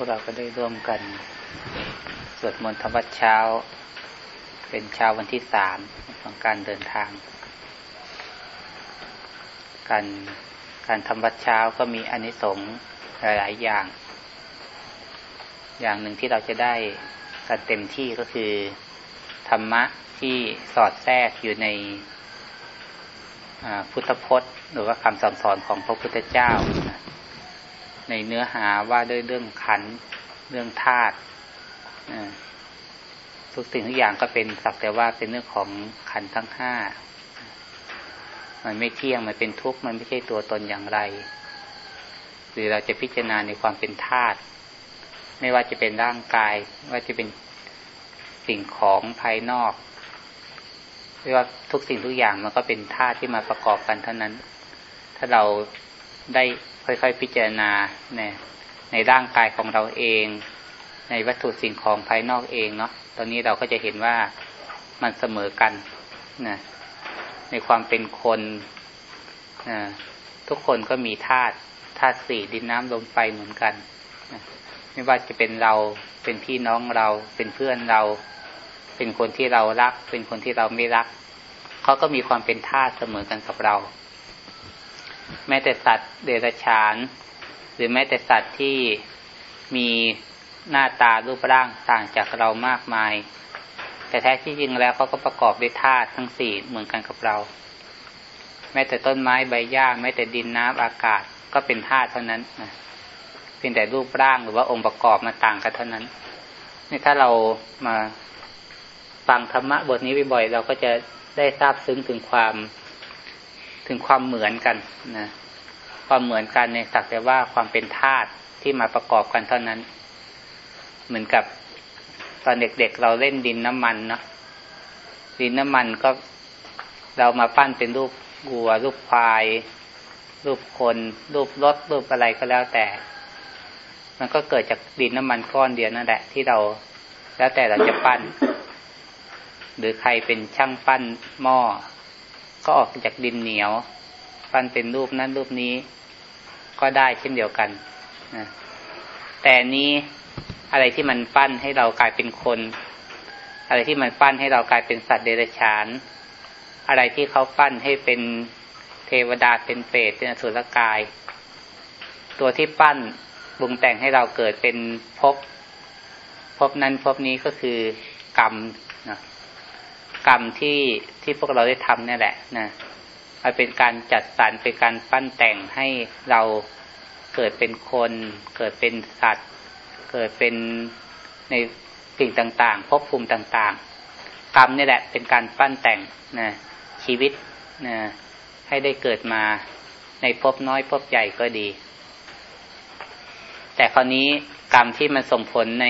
วกเราก็ได้ร่วมกัน สวดมนต์ธรรมวัดเช้า เป็นเช้าวันที่สามของการเดินทาง การการทำวัดเช้าก็มีอนิสงส์หลาย ๆ อย่าง อย่างหนึ่งที่เราจะได้กันเต็มที่ก็คือ ธรรมะที่สอดแทรกอยู่ในพุทธพจน์ หรือว่าคำสอนสอนของพระพุทธเจ้า ในเนื้อหาว่าด้วยเรื่องขัน เรื่องธาตุทุกสิ่งทุกอย่างก็เป็นสักแต่ว่าเป็นเรื่องของขันทั้งห้า มันไม่เที่ยง มันเป็นทุกข์ มันไม่ใช่ตัวตนอย่างไร หรือเราจะพิจารณาในความเป็นธาตุ ไม่ว่าจะเป็นร่างกาย ว่าจะเป็นสิ่งของภายนอกเรียกว่าทุกสิ่งทุกอย่างมันก็เป็นธาตุที่มาประกอบกันเท่านั้น ถ้าเราได้ ค่อยๆพิจารณาในในร่างกายของเราเอง ในวัตถุสิ่งของภายนอกเองเนาะตอนนี้เราก็จะเห็นว่ามันเสมอกันนะในความเป็นคนนะทุกคนก็มีธาตุธาตุสี่ดินน้ำลมไฟเหมือนกันนะไม่ว่าจะเป็นเราเป็นพี่น้องเรา เป็นเพื่อนเรา เป็นคนที่เรารัก เป็นคนที่เราไม่รักเขาก็มีความเป็นธาตุเสมอกันกับเรา แม้แต่สัตว์เดรัจฉาน หรือแม้แต่สัตว์ที่มีหน้าตารูปร่างต่างจากเรามากมาย แต่แท้ที่จริงแล้วเขาก็ประกอบด้วยธาตุทั้งสี่เหมือนกันกับเรา แม้แต่ต้นไม้ใบหญ้าแม้แต่ดินน้ำอากาศก็เป็นธาตุเท่านั้นนะเพียงแต่รูปร่างหรือว่าองค์ประกอบมาต่างกันเท่านั้นนี่ถ้าเรามาฟังธรรมะบทนี้บ่อยๆเราก็จะได้ทราบซึ้งถึงความ ถึงความเหมือนกันนะความเหมือนกันในสักแต่ว่าความเป็นธาตุที่มาประกอบกันเท่านั้น เหมือนกับตอนเด็กๆเเราเล่นดินน้ำมันเนาะดินน้ำมันก็เรามาปั้นเป็นรูปวัว รูปควาย รูปคน รูปรถ รูปอะไรก็แล้วแต่ มันก็เกิดจากดินน้ำมันก้อนเดียวนั่นแหละที่เราแล้วแต่เราจะปั้น หรือใครเป็นช่างปั้นหม้อ ก็ออกจากดินเหนียวปั้นเป็นรูปนั้นรูปนี้ ก็ได้เช่นเดียวกันนะแต่นี้อะไรที่มันปั้นให้เรากลายเป็นคน อะไรที่มันปั้นให้เรากลายเป็นสัตว์เดรัจฉาน อะไรที่เขาปั้นให้เป็นเทวดาเป็นเปรตเป็นอสุรกาย ตัวที่ปั้นบุงแต่งให้เราเกิดเป็นภพภพนั้นภพนี้ก็คือกรรมนะ กรรมที่ที่พวกเราได้ทำนี่แหละนะมันเป็นการจัดสรรเป็นการปั้นแต่งให้เราเกิดเป็นคน เกิดเป็นสัตว์ เกิดเป็นในสิ่งต่างๆภพภูมิต่างๆ กรรมนี่แหละเป็นการปั้นแต่งนะชีวิตนะให้ได้เกิดมาในภพน้อยภพใหญ่ก็ดี แต่คราวนี้กรรมที่มันส่งผลใน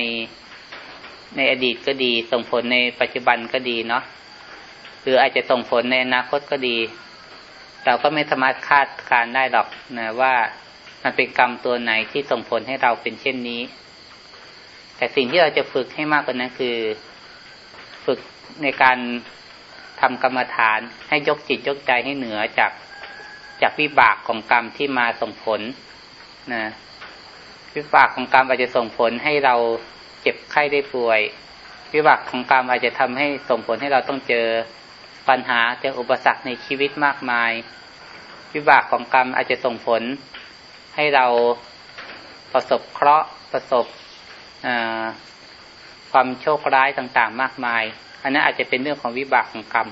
ในอดีตก็ดี ส่งผลในปัจจุบันก็ดีเนาะหรืออาจจะส่งผลในอนาคตก็ดี เราก็ไม่สามารถคาดการได้หรอกนะว่ามันเป็นกรรมตัวไหนที่ส่งผลให้เราเป็นเช่นนี้ แต่สิ่งที่เราจะฝึกให้มากกว่านั้นคือ ฝึกในการทำกรรมฐานให้ยกจิตยกใจให้เหนือจากจากวิบากของกรรมที่มาส่งผลนะวิบากของกรรมอาจจะส่งผลให้เรา เจ็บไข้ได้ป่วย วิบากของกรรมอาจจะทำให้ส่งผลให้เราต้องเจอปัญหาเจออุปสรรคในชีวิตมากมาย วิบากของกรรมอาจจะส่งผลให้เราประสบเคราะห์ประสบความโชคร้ายต่างๆ มากมาย อันนั้นอาจจะเป็นเรื่องของวิบากของกรรม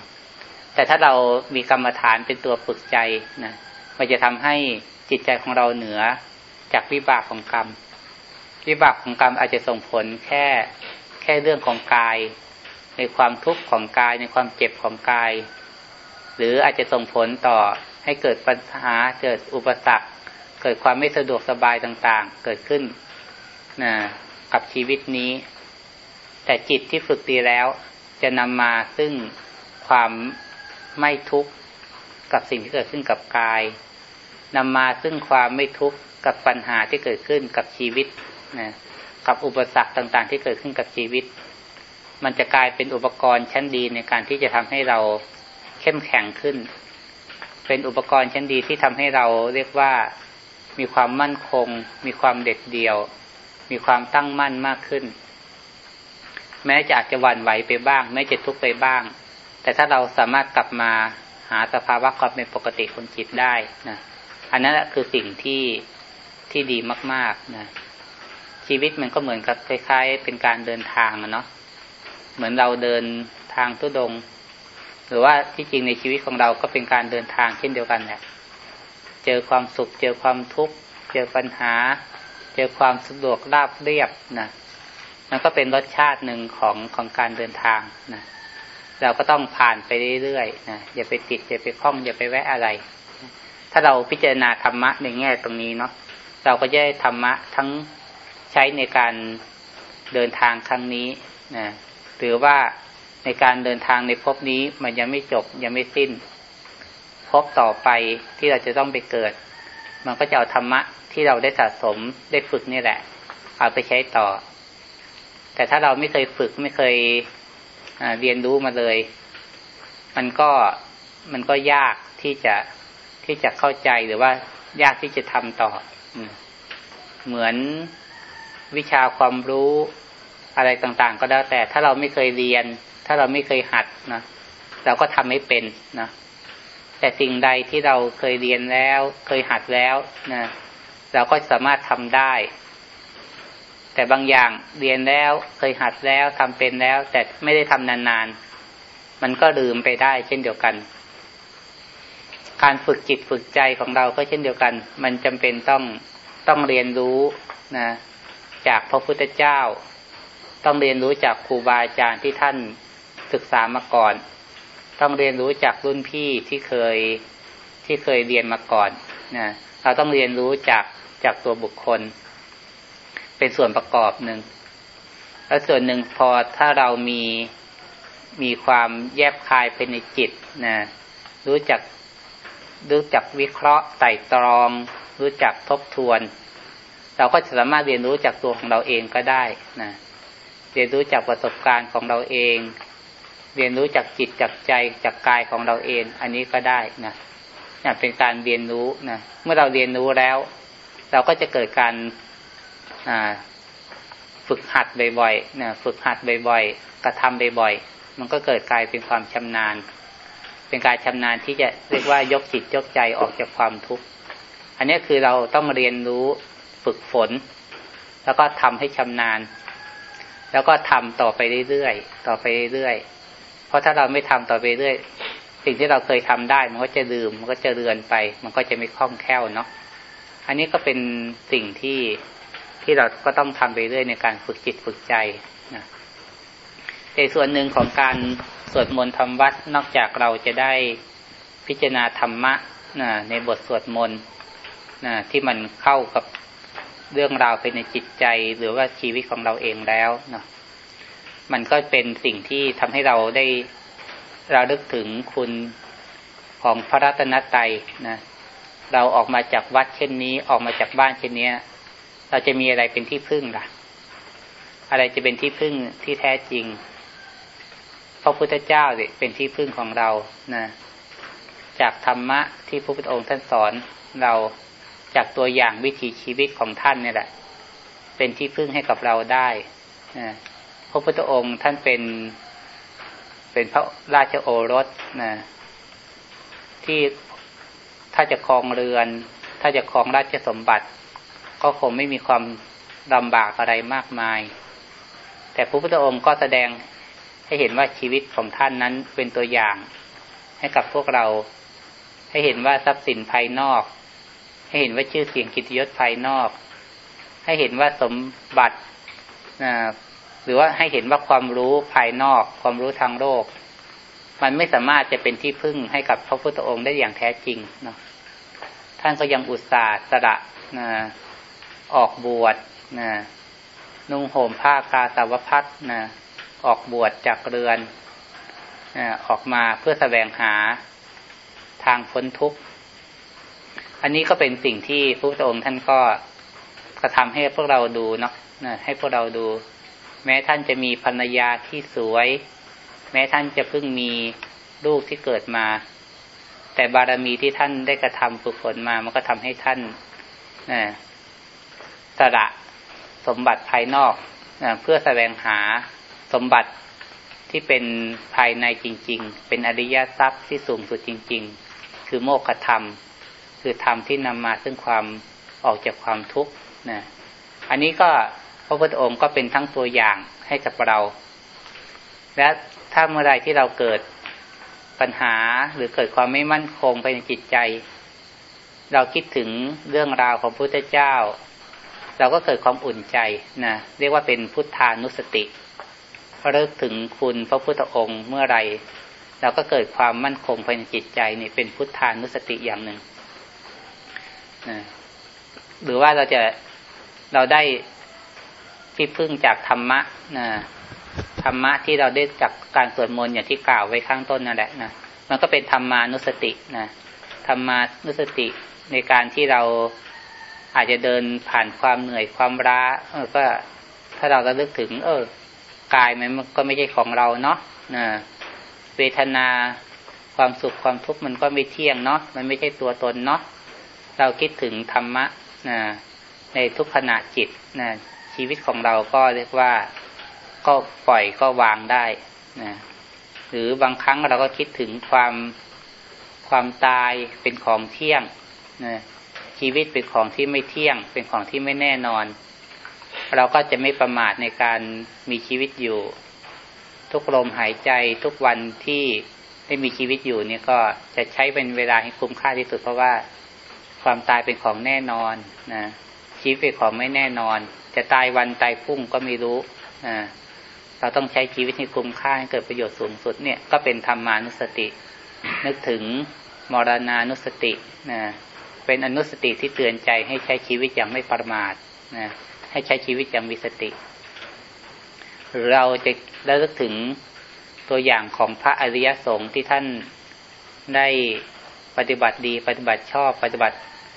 แต่ถ้าเรามีกรรมฐานเป็นตัวฝึกใจนะมันจะทำให้จิตใจของเราเหนือจากวิบากของกรรม วิบากของกรรมอาจจะส่งผลแค่แค่เรื่องของกาย ในความทุกข์ของกาย ในความเจ็บของกาย หรืออาจจะส่งผลต่อให้เกิดปัญหาเกิดอุปสรรค เกิดความไม่สะดวกสบายต่างๆ เกิดขึ้นนะกับชีวิตนี้ แต่จิตที่ฝึกดีแล้ว จะนำมาซึ่งความไม่ทุกข์กับสิ่งที่เกิดขึ้นกับกายนำมาซึ่งความไม่ทุกข์กับปัญหาที่เกิดขึ้นกับชีวิต นะกับอุปสรรคต่างๆ ที่เกิดขึ้นกับชีวิต มันจะกลายเป็นอุปกรณ์ชั้นดีในการที่จะทำให้เราเข้มแข็งขึ้น เป็นอุปกรณ์ชั้นดีที่ทำให้เราเรียกว่ามีความมั่นคง มีความเด็ดเดี่ยว มีความตั้งมั่นมากขึ้น แม้จะอาจจะหวั่นไหวไปบ้าง แม้จะทุกข์ไปบ้าง แต่ถ้าเราสามารถกลับมาหาสภาวะความเป็นปกติของจิตได้นะ อันนั้นแหละคือสิ่งที่ที่ดีมาก ๆ นะ ชีวิตมันก็เหมือนกับคล้ายๆ เป็นการเดินทางเนาะเหมือนเราเดินทางทุดง หรือว่าที่จริงในชีวิตของเราก็เป็นการเดินทางเช่นเดียวกันแหละเจอความสุข เจอความทุกข์ เจอปัญหา เจอความสะดวกราบเรียบนะมันก็เป็นรสชาติหนึ่งของของการเดินทางนะเราก็ต้องผ่านไปเรื่อยๆนะอย่าไปติดอย่าไปคล้องอย่าไปแวะอะไร ถ้าเราพิจารณาธรรมะในแง่ตรงนี้เนาะเราก็จะได้ธรรมะทั้ง ใช้ในการเดินทางครั้งนี้นะหรือว่าในการเดินทางในภพนี้มันยังไม่จบยังไม่สิ้นภพต่อไปที่เราจะต้องไปเกิด มันก็จะเอาธรรมะที่เราได้สะสมได้ฝึกนี่แหละ เอาไปใช้ต่อ แต่ถ้าเราไม่เคยฝึกไม่เคยเรียนรู้มาเลย มันก็มันก็ยากที่จะที่จะเข้าใจหรือว่ายากที่จะทำต่อ เหมือน วิชาความรู้อะไรต่างๆ ก็แล้วแต่ถ้าเราไม่เคยเรียน ถ้าเราไม่เคยหัดนะเราก็ทำไม่เป็นนะแต่สิ่งใดที่เราเคยเรียนแล้ว เคยหัดแล้วนะเราก็สามารถทำได้ แต่บางอย่างเรียนแล้วเคยหัดแล้วทำเป็นแล้ว แต่ไม่ได้ทำนานๆ มันก็ลืมไปได้เช่นเดียวกัน การฝึกจิตฝึกใจของเราก็เช่นเดียวกัน มันจำเป็นต้องต้องเรียนรู้นะ จากพระพุทธเจ้า ต้องเรียนรู้จากครูบาอาจารย์ที่ท่านศึกษามาก่อน ต้องเรียนรู้จากรุ่นพี่ที่เคยที่เคยเรียนมาก่อนนะเราต้องเรียนรู้จากจากตัวบุคคล เป็นส่วนประกอบหนึ่งแล้วส่วนหนึ่งพอถ้าเรามีมีความแยบคายไปในจิตนะรู้จักรู้จักวิเคราะห์ไต่ตรอง รู้จักทบทวน เราก็สามารถเรียนรู้จากตัวของเราเองก็ได้นะเรียนรู้จากประสบการณ์ของเราเอง เรียนรู้จากจิตจากใจจากกายของเราเอง อันนี้ก็ได้นะนี่เป็นการเรียนรู้นะเมื่อเราเรียนรู้แล้ว เราก็จะเกิดการฝึกหัดบ่อยๆนะฝึกหัดบ่อยๆกระทำบ่อยๆมันก็เกิดกลายเป็นความชำนาญ เป็นการชำนาญที่จะเรียกว่ายกจิตยกใจออกจากความทุกข์อันนี้คือเราต้องเรียนรู้ ฝึกฝน แล้วก็ทำให้ชำนาญ แล้วก็ทำต่อไปเรื่อยๆต่อไปเรื่อยๆเพราะถ้าเราไม่ทำต่อไปเรื่อยสิ่งที่เราเคยทำได้ มันก็จะลืมมันก็จะเรือนไป มันก็จะไม่คล่องแคล่วเนาะอันนี้ก็เป็นสิ่งที่ที่เราก็ต้องทำไปเรื่อยในการฝึกจิตฝึกใจนะแต่ส่วนหนึ่งของการสวดมนต์ทำวัดนอกจากเราจะได้พิจารณาธรรมะนะในบทสวดมนต์นะที่มันเข้ากับ เรื่องราวไปในจิตใจหรือว่าชีวิตของเราเองแล้วเนาะมันก็เป็นสิ่งที่ทำให้เราได้ราลึกถึงคุณของพระรัตนตรัยนะเราออกมาจากวัดเช่นนี้ออกมาจากบ้านเช่นนี้เราจะมีอะไรเป็นที่พึ่งล่ะ อะไรจะเป็นที่พึ่งที่แท้จริงพระพุทธเจ้าเป็นที่พึ่งของเรานะจากธรรมะที่พระพุทธองค์ท่านสอนเรา จากตัวอย่างวิถีชีวิตของท่านเนี่ยแหละ เป็นที่พึ่งให้กับเราได้นะพระพุทธองค์ท่านเป็นเป็นพระราชโอรสนะที่ถ้าจะครองเรือน ถ้าจะครองราชสมบัติ ก็คงไม่มีความลำบากอะไรมากมาย แต่พระพุทธองค์ก็แสดงให้เห็นว่าชีวิตของท่านนั้นเป็นตัวอย่างให้กับพวกเรา ให้เห็นว่าทรัพย์สินภายนอก ให้เห็นว่าชื่อเสียงกิตยศภายนอก ให้เห็นว่าสมบัติหรือว่าให้เห็นว่าความรู้ภายนอก ความรู้ทางโลก มันไม่สามารถจะเป็นที่พึ่งให้กับพระพุทธองค์ได้อย่างแท้จริงเนาะท่านก็ยังอุตส่าห์สละนะออกบวชนะนุ่งห่มผ้ากาสาวพัดนะออกบวชจากเรือนออกมาเพื่อแสวงหาทางพ้นทุกข์ อันนี้ก็เป็นสิ่งที่พระพุทธองค์ท่านก็กระทำให้พวกเราดูเนาะให้พวกเราดู แม้ท่านจะมีภรรยาที่สวย แม้ท่านจะเพิ่งมีลูกที่เกิดมา แต่บารมีที่ท่านได้กระทำฝึกฝนมา มันก็ทำให้ท่านนะสระสมบัติภายนอกเพื่อแสวงหาสมบัติที่เป็นภายในจริง ๆ เป็นอริยทรัพย์ที่สูงสุดจริง ๆ คือโมกขธรรม คือธรรมที่นำมาซึ่งความออกจากความทุกข์นะอันนี้ก็พระพุทธองค์ก็เป็นทั้งตัวอย่างให้กับเรา และถ้าเมื่อไรที่เราเกิดปัญหาหรือเกิดความไม่มั่นคงภายในจิตใจ เราคิดถึงเรื่องราวของพระพุทธเจ้า เราก็เกิดความอุ่นใจนะเรียกว่าเป็นพุทธานุสติเลิกถึงคุณพระพุทธองค์เมื่อไรเราก็เกิดความมั่นคงภายในจิตใจนี่เป็นพุทธานุสติอย่างหนึ่ง หรือว่าเราจะเราได้ที่พึ่งจากธรรมะนะธรรมะที่เราได้จากการสวดมนต์อย่างที่กล่าวไว้ข้างต้นนั่นแหละนะมันก็เป็นธรรมานุสตินะธรรมานุสติในการที่เราอาจจะเดินผ่านความเหนื่อยความร้าเออก็ถ้าเราระลึกถึง เออกายมันก็ไม่ใช่ของเราเนาะนะเวทนาความสุขความทุกข์มันก็ไม่เที่ยงเนาะมันไม่ใช่ตัวตนเนาะ เราคิดถึงธรรมะนะในทุกขณะจิตนะชีวิตของเราก็เรียกว่าก็ปล่อยก็วางได้นะหรือบางครั้งเราก็คิดถึงความความตายเป็นของเที่ยงนะชีวิตเป็นของที่ไม่เที่ยง เป็นของที่ไม่แน่นอน เราก็จะไม่ประมาทในการมีชีวิตอยู่ ทุกลมหายใจทุกวันที่ได้มีชีวิตอยู่เนี่ยก็จะใช้เป็นเวลาให้คุ้มค่าที่สุดเพราะว่า ความตายเป็นของแน่นอนนะชีวิตเป็นของไม่แน่นอน จะตายวันตายพรุ่งก็ไม่รู้นะเราต้องใช้ชีวิตให้คุ้มค่าให้เกิดประโยชน์สูงสุดเนี่ยก็เป็นธรรมานุสติ นึกถึงมรณานุสตินะเป็นอนุสติที่เตือนใจให้ใช้ชีวิตอย่างไม่ประมาทนะให้ใช้ชีวิตอย่างมีสติ เราจะระลึกถึงตัวอย่างของพระอริยสงฆ์ที่ท่านได้ ปฏิบัติดี ปฏิบัติชอบปฏิบัติ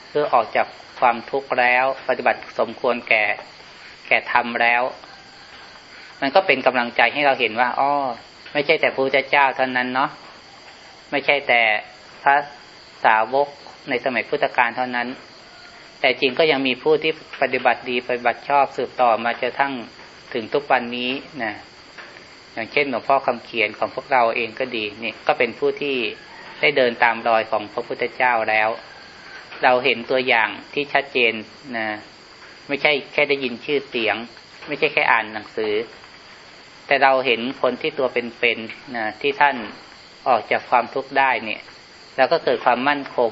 เพื่อออกจากความทุกข์แล้ว ปฏิบัติสมควรแก่ แก่ทำแล้ว มันก็เป็นกำลังใจให้เราเห็นว่าอ๋อไม่ใช่แต่พระพุทธเจ้าเท่านั้นเนาะไม่ใช่แต่พระสาวกในสมัยพุทธกาลเท่านั้น แต่จริงก็ยังมีผู้ที่ปฏิบัติดี ปฏิบัติชอบสืบต่อมาจนทั้งถึงทุกวันนี้นะอย่างเช่นหลวงพ่อคำเขียนของพวกเราเองก็ดีนี่ก็เป็นผู้ที่ ได้เดินตามรอยของพระพุทธเจ้าแล้ว เราเห็นตัวอย่างที่ชัดเจนนะไม่ใช่แค่ได้ยินชื่อเสียง ไม่ใช่แค่อ่านหนังสือ แต่เราเห็นคนที่ตัวเป็นๆนะที่ท่านออกจากความทุกข์ได้เนี่ยเราก็เกิดความมั่นคง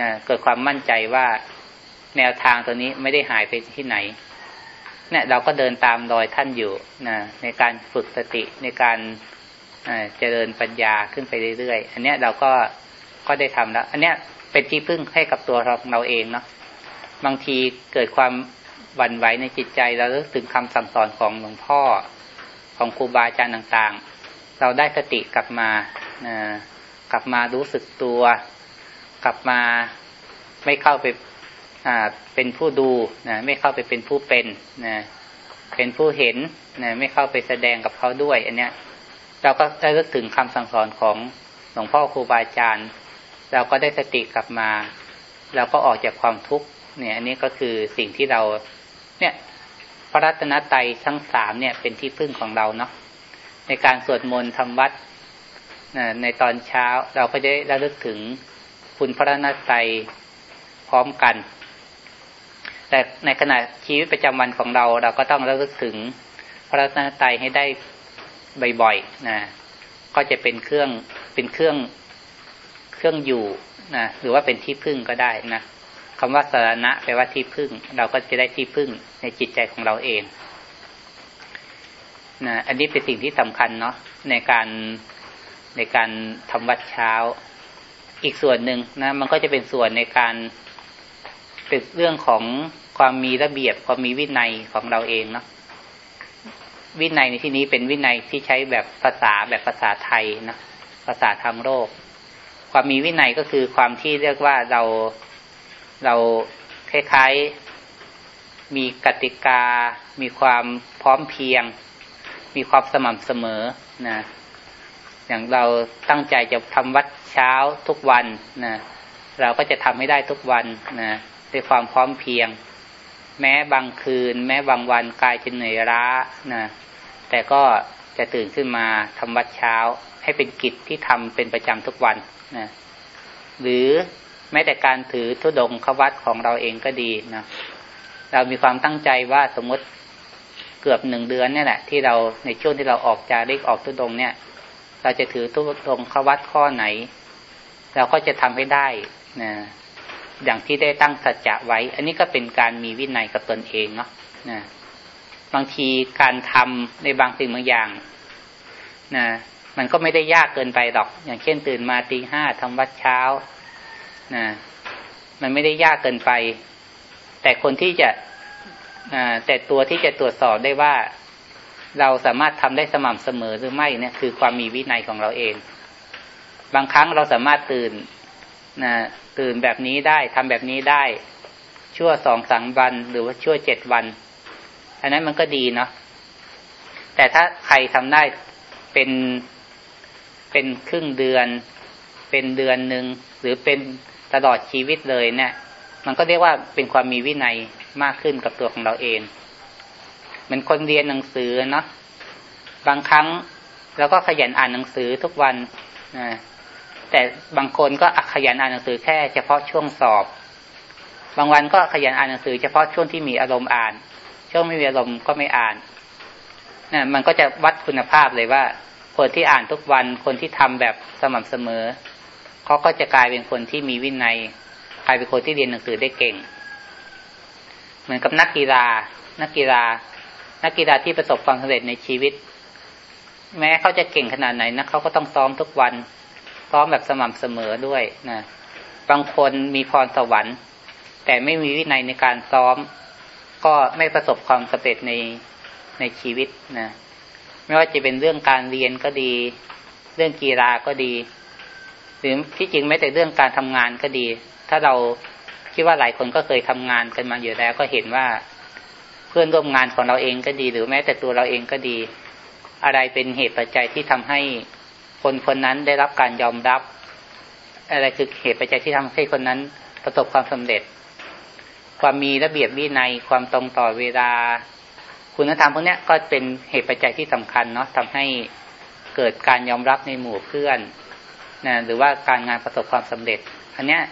นะเกิดความมั่นใจว่าแนวทางตัวนี้ไม่ได้หายไปที่ไหนเนี่ยเราก็เดินตามรอยท่านอยู่นะในการฝึกสติในการ เจริญปัญญาขึ้นไปเรื่อยๆ อันเนี้ยเราก็ก็ได้ทำแล้ว อันเนี้ยเป็นที่พึ่งให้กับตัวเราเราเองเนาะบางทีเกิดความหวั่นไหวในจิตใจเราเลิกถึงคำสั่งสอนของหลวงพ่อของครูบาอาจารย์ต่างๆ เราได้สติกลับมานะกลับมารู้สึกตัว กลับมาไม่เข้าไปเป็นผู้ดูนะไม่เข้าไปเป็นผู้เป็นนะเป็นผู้เห็นนะไม่เข้าไปแสดงกับเขาด้วย อันเนี้ย เราก็ได้รึกถึงคำสั่งสอนของหลวงพ่อครูบาอาจารย์ เราก็ได้สติกลับมาเราก็ออกจากความทุกข์เนี่ยอันนี้ก็คือสิ่งที่เราเนี่ยพระรัตนตรัยทั้งสามเนี่ยเป็นที่พึ่งของเราเนาะในการสวดมนต์ทำวัดในตอนเช้าเราก็จะได้ระลึกถึงคุณพระรัตนตรัยพร้อมกัน แต่ในขณะชีวิตประจำวันของเรา เราก็ต้องระลึกถึงพระรัตนตรัยให้ได้ บ่อยๆนะก็จะเป็นเครื่องเป็นเครื่องเครื่องอยู่นะหรือว่าเป็นที่พึ่งก็ได้นะคำว่าสารณะแปลว่าที่พึ่ง เราก็จะได้ที่พึ่งในจิตใจของเราเองนะอันนี้เป็นสิ่งที่สำคัญเนาะในการในการทำวัดเช้า อีกส่วนหนึ่งนะ มันก็จะเป็นส่วนในการเป็นเรื่องของความมีระเบียบความมีวินัยของเราเองเนาะ วินัยในที่นี้เป็นวินัยที่ใช้แบบภาษาแบบภาษาไทยนะภาษาทางโลก ความมีวินัยก็คือความที่เรียกว่าเราเราคล้ายๆมีกติกา มีความพร้อมเพียง มีความสม่ำเสมอนะอย่างเราตั้งใจจะทำวัดเช้าทุกวันนะเราก็จะทำให้ได้ทุกวันนะด้วยความพร้อมเพียง แม้บางคืน แม้บางวันกายจะเหนื่อยล้านะแต่ก็จะตื่นขึ้นมาทำวัดเช้า ให้เป็นกิจที่ทำเป็นประจำทุกวันนะหรือแม้แต่การถือทุดงควัดของเราเองก็ดีนะเรามีความตั้งใจว่าสมมติเกือบหนึ่งเดือนเนี่ยแหละที่เราในช่วงที่เราออกจาริกออกทุดงเนี่ย เราจะถือทุดงควัดข้อไหน เราก็จะทำให้ได้นะ อย่างที่ได้ตั้งสัจจะไว้ อันนี้ก็เป็นการมีวินัยกับตนเองเนาะนะบางทีการทำในบางสิ่งบางอย่างนะมันก็ไม่ได้ยากเกินไปหรอก อย่างเช่นตื่นมาตีห้าทำวัดเช้านะมันไม่ได้ยากเกินไป แต่คนที่จะแต่ตัวที่จะตรวจสอบได้ว่า เราสามารถทำได้สม่ำเสมอหรือไม่เนี่ยคือความมีวินัยของเราเอง บางครั้งเราสามารถตื่น นะตื่นแบบนี้ได้ทำแบบนี้ได้ ชั่วสองสามวันหรือว่าชั่วเจ็ดวัน อันนั้นมันก็ดีเนาะแต่ถ้าใครทำได้เป็นเป็นครึ่งเดือน เป็นเดือนหนึ่งหรือเป็นตลอดชีวิตเลยเนี่ย มันก็เรียกว่าเป็นความมีวินัยมากขึ้นกับตัวของเราเองเหมือนคนเรียนหนังสือเนาะบางครั้งเราก็ขยันอ่านหนังสือทุกวันนะ แต่บางคนก็ขยันอ่านหนังสือแค่เฉพาะช่วงสอบ บางวันก็ขยันอ่านหนังสือเฉพาะช่วงที่มีอารมณ์อ่าน ช่วงไม่มีอารมณ์ก็ไม่อ่านนะมันก็จะวัดคุณภาพเลยว่า คนที่อ่านทุกวันคนที่ทำแบบสม่ำเสมอเขาก็จะกลายเป็นคนที่มีวินัยกลายเป็นคนที่เรียนหนังสือได้เก่ง เหมือนกับนักกีฬา นักกีฬา นักกีฬาที่ประสบความสำเร็จในชีวิต แม้เขาจะเก่งขนาดไหนนะเขาก็ต้องซ้อมทุกวัน ซ้อมแบบสม่ำเสมอด้วยนะบางคนมีพรสวรรค์ แต่ไม่มีวินัยในการซ้อม ก็ไม่ประสบความสำเร็จในในชีวิตนะไม่ว่าจะเป็นเรื่องการเรียนก็ดี เรื่องกีฬาก็ดี หรือที่จริงไม่แต่เรื่องการทำงานก็ดี ถ้าเราคิดว่าหลายคนก็เคยทำงานกันมาอยู่แล้วก็เห็นว่าเพื่อนร่วมงานของเราเองก็ดี หรือแม้แต่ตัวเราเองก็ดี อะไรเป็นเหตุปัจจัยที่ทำให้ คนคนนั้นได้รับการยอมรับ อะไรคือเหตุปัจจัยที่ทำให้คนนั้นประสบความสำเร็จ ความมีระเบียบวินัยความตรงต่อเวลา คุณธรรมพวกนี้ก็เป็นเหตุปัจจัยที่สำคัญเนาะทำให้เกิดการยอมรับในหมู่เพื่อนนะหรือว่าการงานประสบความสำเร็จ อันเนี้ย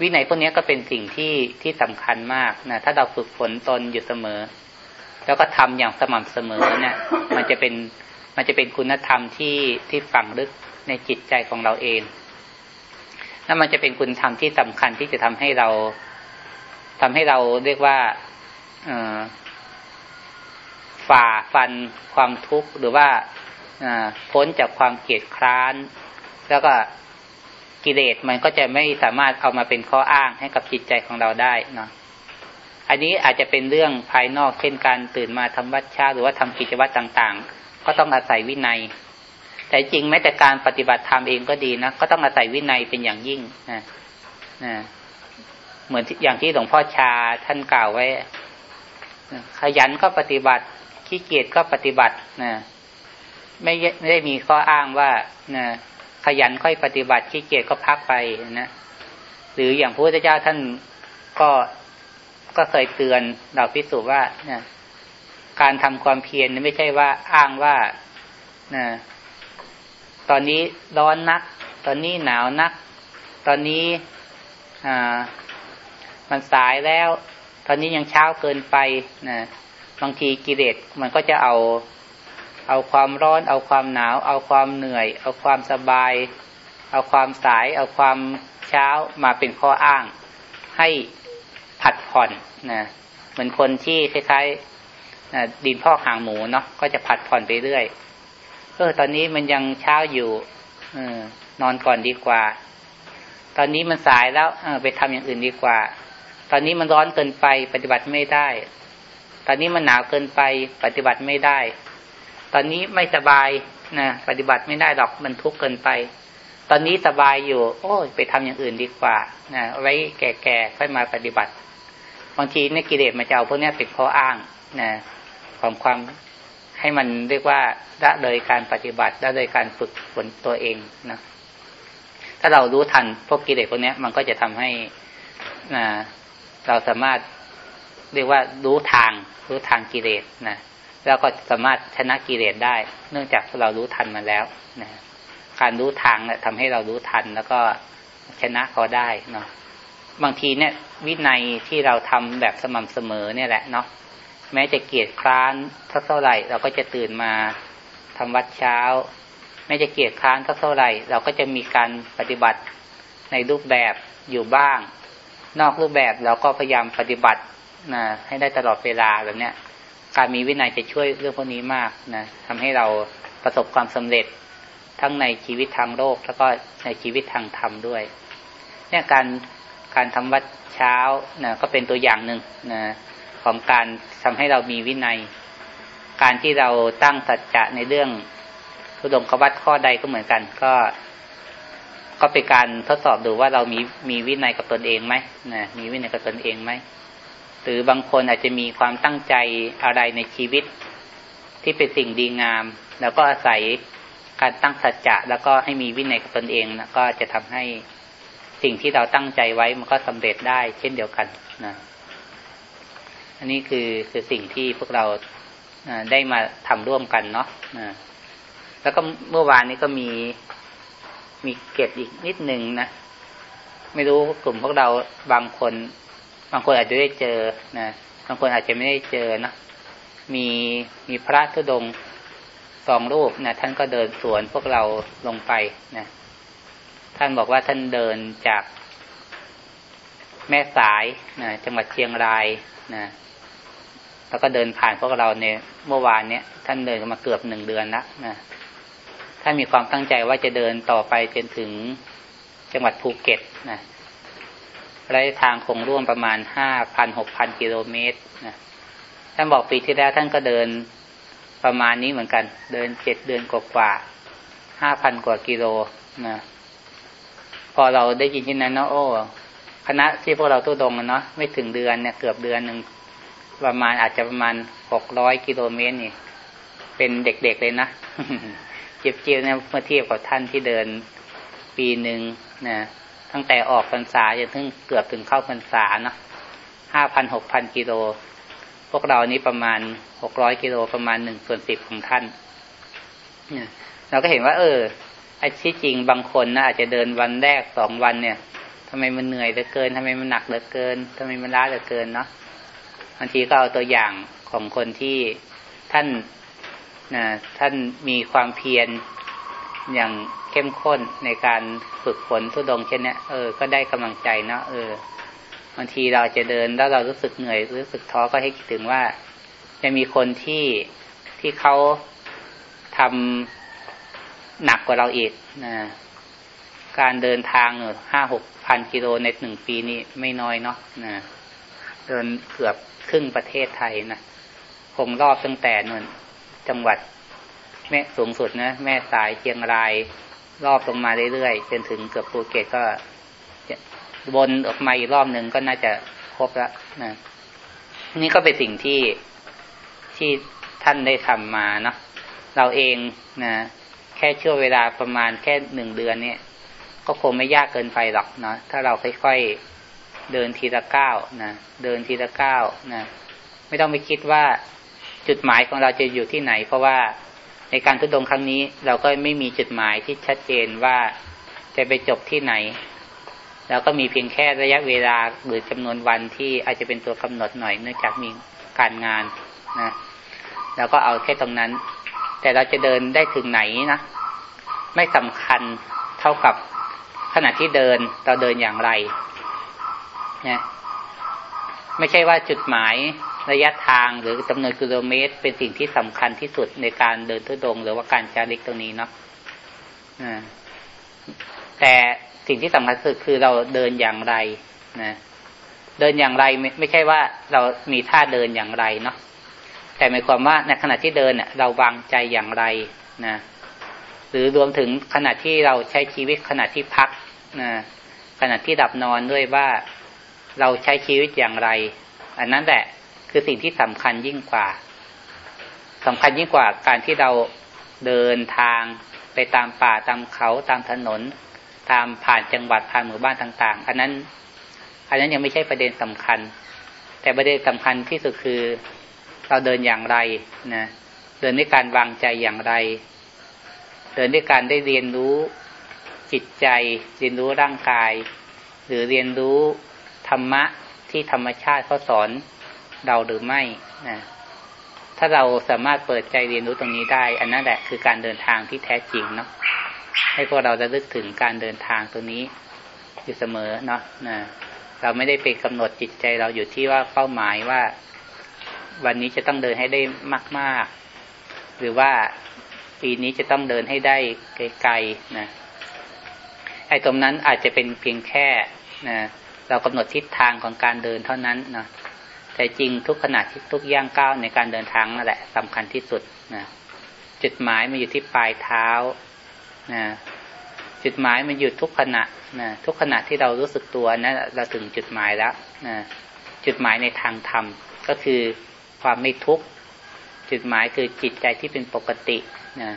วินัยพวกนี้ก็เป็นสิ่งที่ที่สำคัญมากนะถ้าเราฝึกฝนตนอยู่เสมอ แล้วก็ทำอย่างสม่ำเสมอเนี่ย มันจะเป็น มันจะเป็นคุณธรรมที่ที่ฝังลึกในจิตใจของเราเองนั่นมันจะเป็นคุณธรรมที่สำคัญที่จะทำให้เราทำให้เราเรียกว่าฝ่าฟันความทุกข์หรือว่าพ้นจากความเกลียดคร้าน แล้วก็กิเลสมันก็จะไม่สามารถเอามาเป็นข้ออ้างให้กับจิตใจของเราได้เนาะอันนี้อาจจะเป็นเรื่องภายนอกเช่นการตื่นมาทำวัดเช้าหรือว่าทำกิจวัตรต่าง ก็ต้องอาศัยวินัย แต่จริงแม้แต่การปฏิบัติธรรมเองก็ดีนะก็ต้องอาศัยวินัยเป็นอย่างยิ่งนะนะเหมือนอย่างที่หลวงพ่อชาท่านกล่าวไว้ ขยันก็ปฏิบัติขี้เกียจก็ปฏิบัตินะไม่ไม่ได้มีข้ออ้างว่านะขยันค่อยปฏิบัติขี้เกียจก็พักไปนะหรืออย่างพระพุทธเจ้าท่านก็ก็เคยเตือนเราพิสูจว่านะ การทำความเพียรไม่ใช่ว่าอ้างว่านะตอนนี้ร้อนนัก ตอนนี้หนาวนัก ตอนนี้อ่ามันสายแล้ว ตอนนี้ยังเช้าเกินไปนะบางทีกิเลสมันก็จะเอา เอาความร้อน เอาความหนาว เอาความเหนื่อย เอาความสบาย เอาความสาย เอาความเช้ามาเป็นข้ออ้าง ให้ผัดผ่อนนะเหมือนคนที่คล้าย ดินพอกหางหมูเนาะก็จะผัดผ่อนไปเรื่อยเออตอนนี้มันยังเช้าอยู่เออนอนก่อนดีกว่า ตอนนี้มันสายแล้วเออไปทำอย่างอื่นดีกว่า ตอนนี้มันร้อนเกินไปปฏิบัติไม่ได้ ตอนนี้มันหนาวเกินไปปฏิบัติไม่ได้ ตอนนี้ไม่สบายนะปฏิบัติไม่ได้หรอกมันทุกข์เกินไป ตอนนี้สบายอยู่ โอ้ยไปทำอย่างอื่นดีกว่านะไว้แก่ๆค่อยมาปฏิบัติบางทีในกิเลสมาเจ้าพวกนี้เป็นข้ออ้างนะ ของความให้มันเรียกว่าละเลยการปฏิบัติละเลยการฝึกฝนตัวเองนะถ้าเรารู้ทันพวกกิเลสพวกนี้มันก็จะทำให้เราสามารถเรียกว่ารู้ทางรู้ทางกิเลสนะแล้วก็สามารถชนะกิเลสได้ เนื่องจากเรารู้ทันมาแล้วนะการรู้ทางเนี่ยทำให้เรารู้ทันแล้วก็ชนะเขาได้เนาะบางทีเนี่ยวินัยที่เราทำแบบสม่ำเสมอเนี่ยแหละเนาะ แม้จะเกียดคร้านสักเท่าไหร่ เราก็จะตื่นมาทำวัดเช้า แม้จะเกียดคร้านสักเท่าไหร่ เราก็จะมีการปฏิบัติในรูปแบบอยู่บ้าง นอกรูปแบบเราก็พยายามปฏิบัตินะให้ได้ตลอดเวลาแบบเนี้ย การมีวินัยจะช่วยเรื่องพวกนี้มากนะทำให้เราประสบความสำเร็จทั้งในชีวิตทางโลก แล้วก็ในชีวิตทางธรรมด้วยเนี่ยการการทำวัดเช้านะก็เป็นตัวอย่างหนึ่งนะ ของการทำให้เรามีวินัย การที่เราตั้งสัจจะในเรื่องทุดงกวัดข้อใดก็เหมือนกัน ก็ ก็เป็นการทดสอบดูว่าเรามีมีวินัยกับตนเองไหมนะมีวินัยกับตนเองไหมหรือบางคนอาจจะมีความตั้งใจอะไรในชีวิตที่เป็นสิ่งดีงาม แล้วก็อาศัยการตั้งสัจจะแล้วก็ให้มีวินัยกับตนเองนะก็จะทำให้สิ่งที่เราตั้งใจไว้มันก็สำเร็จได้เช่นเดียวกันนะ อันนี้คือคือสิ่งที่พวกเราได้มาทำร่วมกันเนาะแล้วก็เมื่อวานนี้ก็มีมีเก็บอีกนิดหนึ่งนะไม่รู้กลุ่มพวกเราบางคน บางคนอาจจะได้เจอนะบางคนอาจจะไม่ได้เจอนะมีมีพระทุดงสองรูปนะท่านก็เดินสวนพวกเราลงไปนะท่านบอกว่าท่านเดินจากแม่สายนะจังหวัดเชียงรายนะ แล้วก็เดินผ่านพวกเราในเมื่อวานเนี้ยท่านเดินมาเกือบหนึ่งเดือนล้วนะท่านมีความตั้งใจว่าจะเดินต่อไปจนถึงจังหวัดภูเก็ตนะระยะทางคงร่วมประมาณห้าพันหกพันกิโลเมตรนะท่านบอกปีที่แล้วท่านก็เดินประมาณนี้เหมือนกัน เดินเจ็ดเดือนกว่าห้าพันกว่ากิโลนะพอเราได้ยินที่นั้นเนาะโอ้คณะที่พวกเราตู้ดงเนาะไม่ถึงเดือนเนี่ยเกือบเดือนหนึ่ง ประมาณอาจจะประมาณหกร้อยกิโลเมตรนี่ เป็นเด็กๆเลยนะเจ็บเจียวเนี่ยเมื่อเทียบกับท่านที่เดินปีหนึ่งนะตั้งแต่ออกพรรษาจนถึงเกือบถึงเข้าพรรษาเนาะห้าพันหกพันกิโล พวกเรานี้ประมาณหกร้อยกิโลประมาณหนึ่งส่วนสิบของท่านเนี่ยเราก็เห็นว่า เออไอ้ที่จริงบางคนนะอาจจะเดินวันแรกสองวันเนี่ยทำไมมันเหนื่อยเหลือเกินทำไมมันหนักเหลือเกินทำไมมันล้าเหลือเกินเนาะ บางทีก็เอาตัวอย่างของคนที่ท่านนะท่านมีความเพียรอย่างเข้มข้นในการฝึกฝนทุดงเช่นนี้เออก็ได้กำลังใจเนาะเออบางทีเราจะเดินแล้วเรารู้สึกเหนื่อยรู้สึกท้อก็ให้คิดถึงว่าจะมีคนที่ที่เขาทำหนักกว่าเราอีกนะการเดินทางห้าหกพันกิโลในหนึ่งปีนี้ไม่น้อยเนาะนะ เดินเกือบครึ่งประเทศไทยนะคงรอบตั้งแต่นนจังหวัด แม่สูงสุดนะแม่สายเชียงราย รอบลงมาเรื่อยๆจนถึงเกือบภูเก็ตก็วนออกมาอีกรอบหนึ่งก็น่าจะครบแล้วนะนี่ก็เป็นสิ่งที่ที่ท่านได้ทำมาเนาะเราเองนะแค่ช่วงเวลาประมาณแค่หนึ่งเดือนเนี่ย ก็คงไม่ยากเกินไปหรอกเนาะถ้าเราค่อยๆ เดินทีละก้าวนะเดินทีละก้าวนะไม่ต้องไปคิดว่าจุดหมายของเราจะอยู่ที่ไหน เพราะว่าในการทุดงครั้งนี้ เราก็ไม่มีจุดหมายที่ชัดเจนว่าจะไปจบที่ไหนเราก็มีเพียงแค่ระยะเวลาหรือจำนวนวันที่อาจจะเป็นตัวกำหนดหน่อยเนื่องจากมีการงานนะเราก็เอาแค่ตรงนั้น แต่เราจะเดินได้ถึงไหนนะไม่สำคัญเท่ากับขณะที่เดินเราเดินอย่างไร นี่ยไม่ใช่ว่าจุดหมายระยะทางหรือจำนวนกิโลเมตร เป็นสิ่งที่สำคัญที่สุดในการเดินทุดง หรือว่าการจาริกตรงนี้เนาะแต่สิ่งที่สำคัญสุดคือเราเดินอย่างไรนะเดินอย่างไรไม่ไม่ใช่ว่าเรามีท่าเดินอย่างไรเนาะแต่หมายความว่าในขณะที่เดินเนี่ยเราวางใจอย่างไรนะหรือรวมถึงขณะที่เราใช้ชีวิตขณะที่พักนะขณะที่ดับนอนด้วยว่า เราใช้ชีวิตอย่างไร อันนั้นแหละคือสิ่งที่สำคัญยิ่งกว่าสำคัญยิ่งกว่าการที่เราเดินทางไปตามป่าตามเขาตามถนน ตามผ่านจังหวัดผ่านหมู่บ้านต่าง ๆ อันนั้น อันนั้นยังไม่ใช่ประเด็นสำคัญแแต่ประเด็นสำคัญที่สุดคือเราเดินอย่างไรนะเดินด้วยการวางใจอย่างไร เดินด้วยการได้เรียนรู้จิตใจ เรียนรู้ร่างกาย หรือเรียนรู้ ธรรมะที่ธรรมชาติเขาสอนเราหรือไม่นะถ้าเราสามารถเปิดใจเรียนรู้ตรงนี้ได้ อันนั้นแหละคือการเดินทางที่แท้จริงเนาะให้พวกเราจะลึกถึงการเดินทางตรงนี้อยู่เสมอเนาะนะเราไม่ได้ไปกำหนดจิตใจเราอยู่ที่ว่าเป้าหมายว่า วันนี้จะต้องเดินให้ได้มาก ๆ หรือว่าปีนี้จะต้องเดินให้ได้ไกลๆนะไอ้ตรงนั้นอาจจะเป็นเพียงแค่นะ เรากำหนดทิศทางของการเดินเท่านั้นนะแต่จริงทุกขณะที่ทุกย่างก้าวในการเดินทางนั่นแหละสำคัญที่สุดนะจุดหมายมันอยู่ที่ปลายเท้านะจุดหมายมันอยู่ทุกขณะนะทุกขณะที่เรารู้สึกตัวนะั้นเราถึงจุดหมายแล้วนะจุดหมายในทางธรรมก็คือความไม่ทุกข์จุดหมายคือจิตใจที่เป็นปกตินะ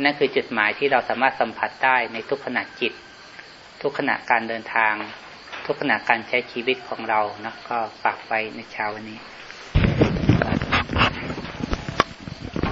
นั่นคือจุดหมายที่เราสามารถสัมผัสได้ในทุกขณะจิต ทุกขณะการเดินทาง ทุกขณะการใช้ชีวิตของเราเนาะก็ฝากไว้ในเช้าวันนี้